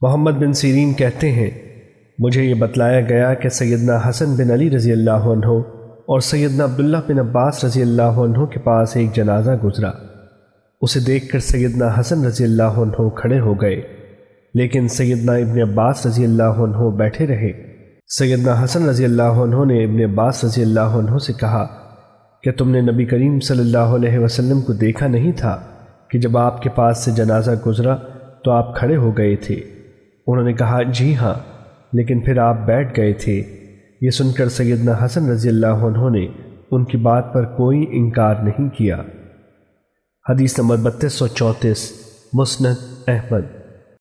محمد بن سیرین کہتے ہیں، مجھے یہ بتلایا گیا کہ سیدنا حسن بن علی رضی اللہ عنہ اور سیدنا عبداللہ بن عباس رضی اللہ عنہ کے پاس ایک جنازہ گزرا۔ اسے دیکھ کر سیدنا حسن رضی اللہ عنہ کھڑے ہو گئے۔ لیکن سیدنا ابن عباس رضی اللہ عنہ بیٹھے رہے۔ سیدنا حسن رضی اللہ عنہ نے ابن عباس رضی اللہ عنہ سے کہا کہ تم نے نبی کریم صلی اللہ علیہ وسلم کو دیکھا نہیں تھا کہ جب آپ کے پاس سے جنازہ گزرا تو آپ کھڑے ہو گئے تھے۔ انہوں نے کہا جی ہاں لیکن پھر آپ بیٹھ گئے تھے۔ یہ سن کر سیدنا حسن رضی اللہ عنہ نے ان کی بات پر کوئی انکار نہیں کیا۔ حدیث نمبر بتیس سو چونتیس، مسند احمد۔